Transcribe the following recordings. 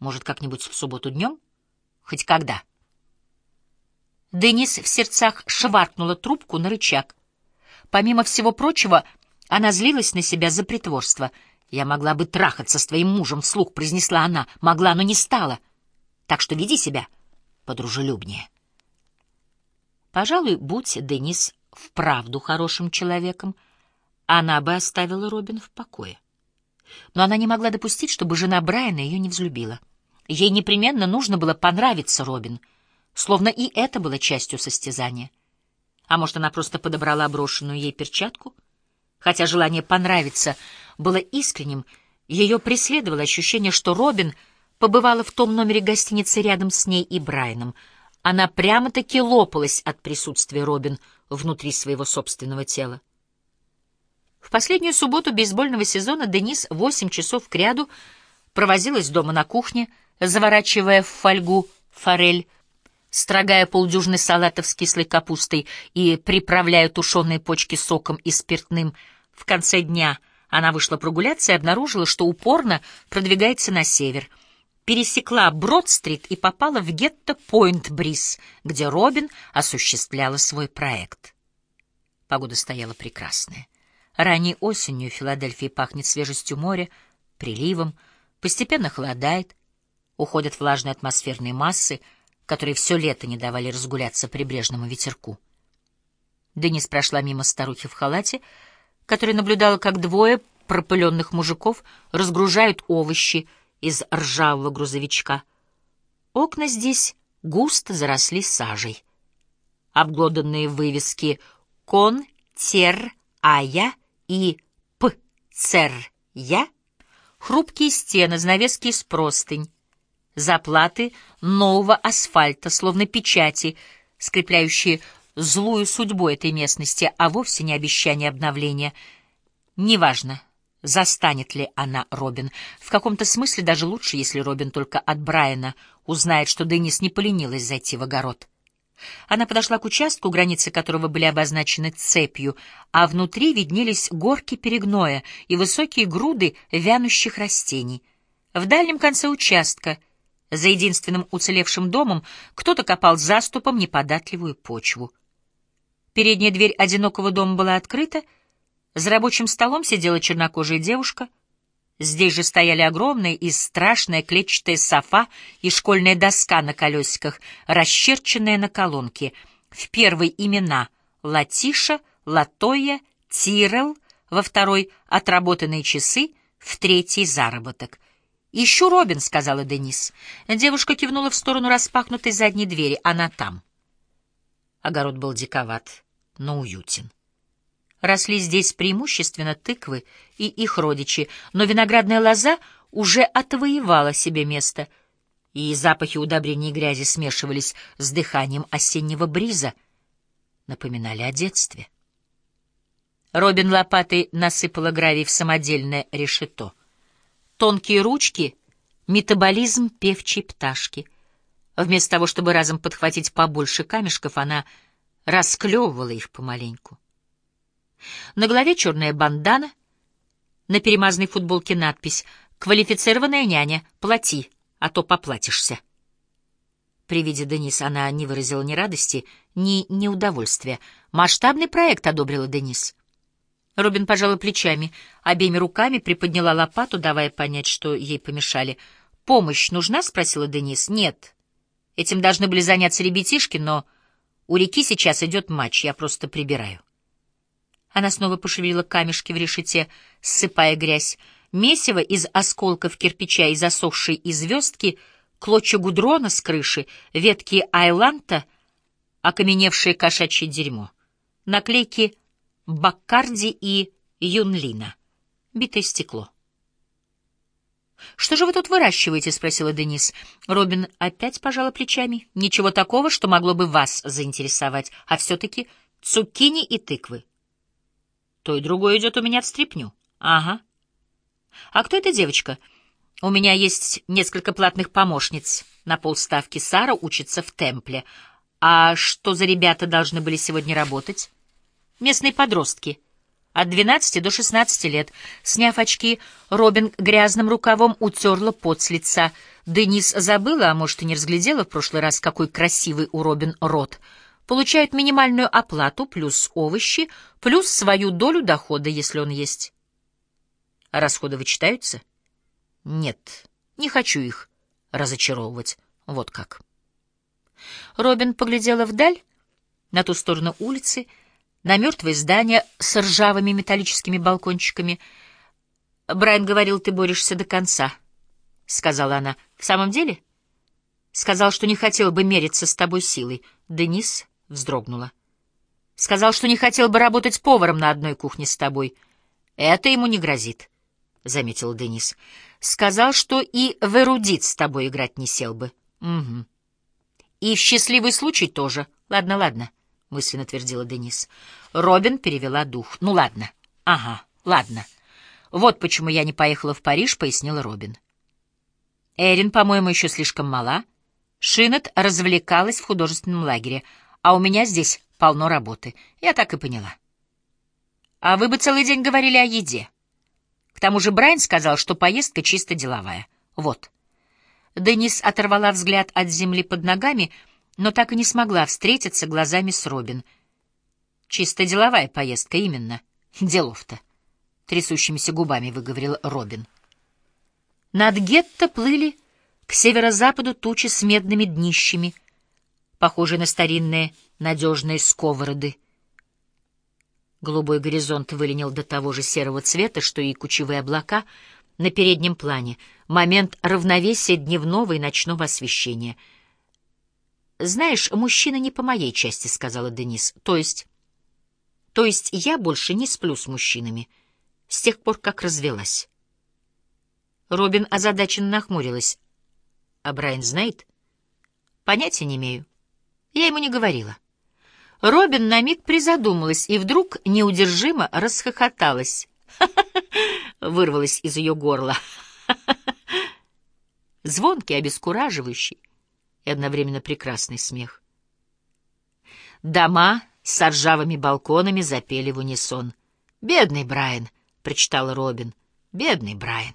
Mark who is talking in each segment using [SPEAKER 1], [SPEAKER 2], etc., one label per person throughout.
[SPEAKER 1] Может, как-нибудь в субботу днем? Хоть когда? Денис в сердцах шваркнула трубку на рычаг. Помимо всего прочего, она злилась на себя за притворство. «Я могла бы трахаться с твоим мужем», — вслух произнесла она. «Могла, но не стала. Так что веди себя подружелюбнее». Пожалуй, будь Денис вправду хорошим человеком, она бы оставила Робин в покое. Но она не могла допустить, чтобы жена Брайана ее не взлюбила. Ей непременно нужно было понравиться Робин, словно и это было частью состязания. А может, она просто подобрала брошенную ей перчатку? Хотя желание понравиться было искренним, ее преследовало ощущение, что Робин побывала в том номере гостиницы рядом с ней и Брайаном. Она прямо-таки лопалась от присутствия Робин внутри своего собственного тела. В последнюю субботу бейсбольного сезона Денис восемь часов кряду провозилась дома на кухне, заворачивая в фольгу форель, строгая полдюжины салатов с кислой капустой и приправляя тушеные почки соком и спиртным. В конце дня она вышла прогуляться и обнаружила, что упорно продвигается на север. Пересекла Брод-стрит и попала в гетто Пойнт-Бриз, где Робин осуществляла свой проект. Погода стояла прекрасная. Ранней осенью в Филадельфии пахнет свежестью моря, приливом, постепенно холодает, уходят влажные атмосферные массы — которые все лето не давали разгуляться прибрежному ветерку. Денис прошла мимо старухи в халате, которая наблюдала, как двое пропыленных мужиков разгружают овощи из ржавого грузовичка. Окна здесь густо заросли сажей. Обглоданные вывески «Кон», «Тер», «Ая» и «П», «Цер», «Я», хрупкие стены, занавески из простынь, заплаты нового асфальта, словно печати, скрепляющие злую судьбу этой местности, а вовсе не обещание обновления. Неважно, застанет ли она Робин. В каком-то смысле даже лучше, если Робин только от Брайана узнает, что Денис не поленилась зайти в огород. Она подошла к участку, границы которого были обозначены цепью, а внутри виднелись горки перегноя и высокие груды вянущих растений. В дальнем конце участка — за единственным уцелевшим домом кто-то копал заступом неподатливую почву. Передняя дверь одинокого дома была открыта, за рабочим столом сидела чернокожая девушка. Здесь же стояли огромная и страшная клетчатая софа и школьная доска на колесиках, расчерченная на колонке. В первой имена — Латиша, Латоя, Тирел, во второй — отработанные часы, в третий — заработок — «Ищу Робин», — сказала Денис. Девушка кивнула в сторону распахнутой задней двери. «Она там». Огород был диковат, но уютен. Росли здесь преимущественно тыквы и их родичи, но виноградная лоза уже отвоевала себе место, и запахи удобрений и грязи смешивались с дыханием осеннего бриза, напоминали о детстве. Робин лопатой насыпала гравий в самодельное решето — Тонкие ручки — метаболизм певчей пташки. Вместо того, чтобы разом подхватить побольше камешков, она расклевывала их помаленьку. На голове черная бандана, на перемазанной футболке надпись «Квалифицированная няня, плати, а то поплатишься». При виде Денис она не выразила ни радости, ни неудовольствия. «Масштабный проект», — одобрила Денис. Робин пожала плечами, обеими руками приподняла лопату, давая понять, что ей помешали. «Помощь нужна?» — спросила Денис. «Нет. Этим должны были заняться ребятишки, но у реки сейчас идет матч, я просто прибираю». Она снова пошевелила камешки в решете, ссыпая грязь. Месиво из осколков кирпича и засохшей из звездки, клочья гудрона с крыши, ветки айланта, окаменевшее кошачье дерьмо. Наклейки Баккарди и Юнлина. Битое стекло. «Что же вы тут выращиваете?» — спросила Денис. Робин опять пожала плечами. «Ничего такого, что могло бы вас заинтересовать, а все-таки цукини и тыквы». «То и другое идет у меня в стрипню». «Ага». «А кто эта девочка?» «У меня есть несколько платных помощниц. На полставки Сара учится в темпле. А что за ребята должны были сегодня работать?» Местные подростки. От 12 до 16 лет. Сняв очки, Робин грязным рукавом утерла пот с лица. Денис забыла, а может и не разглядела в прошлый раз, какой красивый у Робин рот. Получает минимальную оплату, плюс овощи, плюс свою долю дохода, если он есть. А расходы вычитаются? Нет, не хочу их разочаровывать. Вот как. Робин поглядела вдаль, на ту сторону улицы, на мертвые здания с ржавыми металлическими балкончиками. «Брайан говорил, ты борешься до конца», — сказала она. «В самом деле?» «Сказал, что не хотел бы мериться с тобой силой». Денис вздрогнула. «Сказал, что не хотел бы работать поваром на одной кухне с тобой». «Это ему не грозит», — заметил Денис. «Сказал, что и в эрудит с тобой играть не сел бы». «Угу». «И в счастливый случай тоже. Ладно, ладно». — мысленно твердила Денис. Робин перевела дух. «Ну ладно. Ага, ладно. Вот почему я не поехала в Париж», — пояснила Робин. Эрин, по-моему, еще слишком мала. Шинет развлекалась в художественном лагере, а у меня здесь полно работы. Я так и поняла. А вы бы целый день говорили о еде. К тому же Брайан сказал, что поездка чисто деловая. Вот. Денис оторвала взгляд от земли под ногами — но так и не смогла встретиться глазами с Робин. «Чисто деловая поездка, именно. Делов-то», — трясущимися губами выговорил Робин. Над гетто плыли к северо-западу тучи с медными днищами, похожие на старинные надежные сковороды. Голубой горизонт выленил до того же серого цвета, что и кучевые облака на переднем плане, момент равновесия дневного и ночного освещения — «Знаешь, мужчина не по моей части», — сказала Денис. «То есть...» «То есть я больше не сплю с мужчинами, с тех пор, как развелась». Робин озадаченно нахмурилась. «А Брайан знает?» «Понятия не имею. Я ему не говорила». Робин на миг призадумалась и вдруг неудержимо расхохоталась. Вырвалась из ее горла. Звонкий, обескураживающий и одновременно прекрасный смех. Дома с ржавыми балконами запели в унисон. «Бедный Брайан», — прочитал Робин, — «бедный Брайан».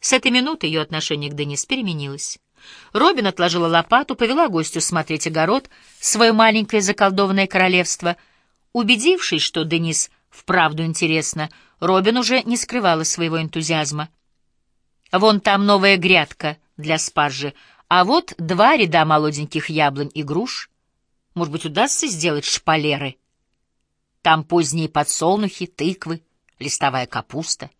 [SPEAKER 1] С этой минуты ее отношение к Денис переменилось. Робин отложила лопату, повела гостю смотреть огород, свое маленькое заколдованное королевство. Убедившись, что Денис вправду интересно, Робин уже не скрывала своего энтузиазма. «Вон там новая грядка для спаржи, а вот два ряда молоденьких яблонь и груш. Может быть, удастся сделать шпалеры? Там поздние подсолнухи, тыквы, листовая капуста.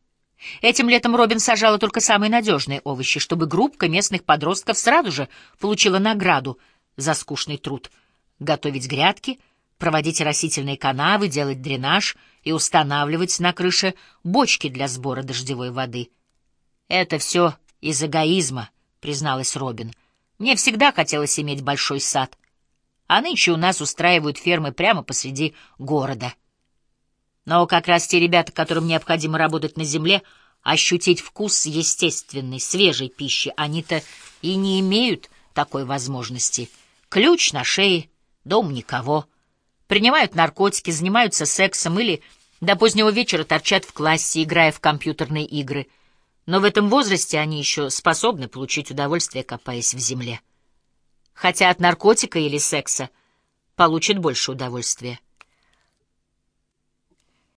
[SPEAKER 1] Этим летом Робин сажала только самые надежные овощи, чтобы группка местных подростков сразу же получила награду за скучный труд. Готовить грядки, проводить растительные канавы, делать дренаж и устанавливать на крыше бочки для сбора дождевой воды. Это все из эгоизма —— призналась Робин. «Мне всегда хотелось иметь большой сад. А нынче у нас устраивают фермы прямо посреди города. Но как раз те ребята, которым необходимо работать на земле, ощутить вкус естественной, свежей пищи, они-то и не имеют такой возможности. Ключ на шее, дом никого. Принимают наркотики, занимаются сексом или до позднего вечера торчат в классе, играя в компьютерные игры — но в этом возрасте они еще способны получить удовольствие, копаясь в земле. Хотя от наркотика или секса получат больше удовольствия.